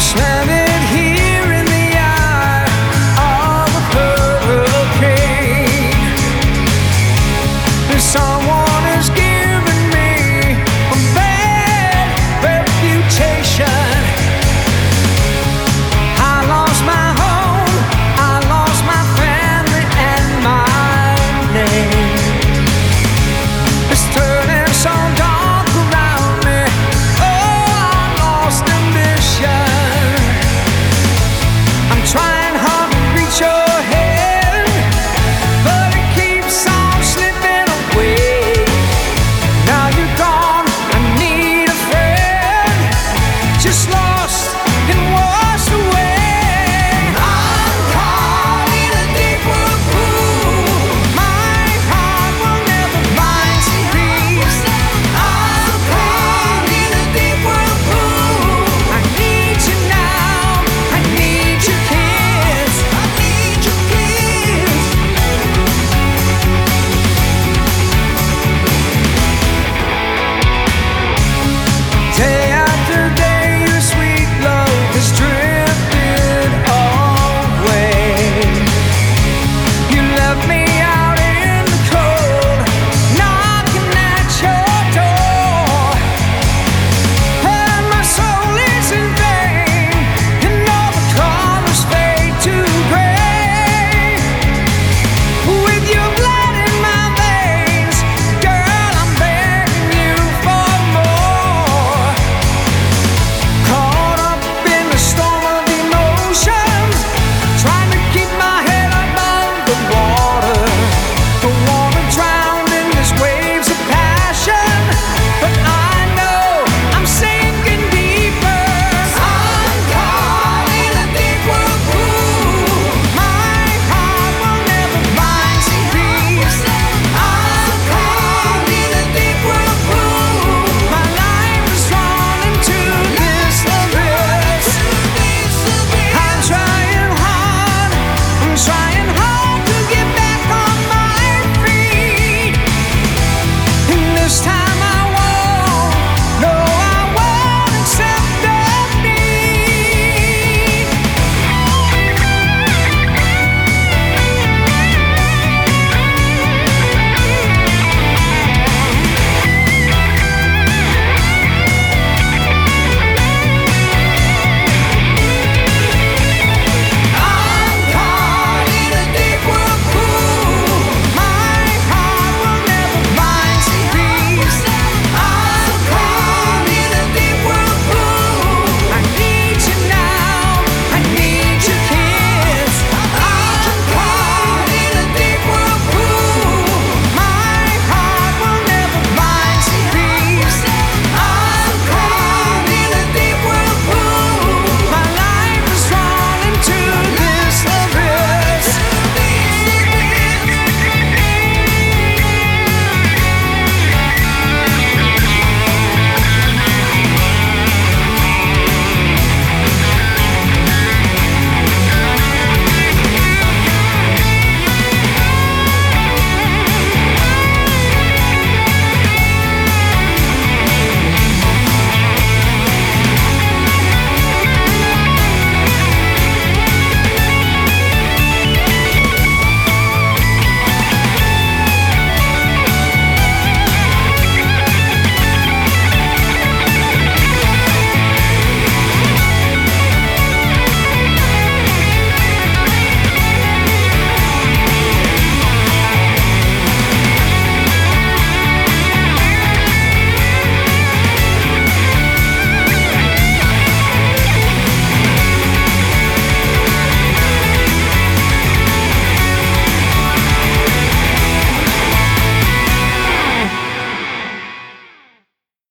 Düşmemiş love me.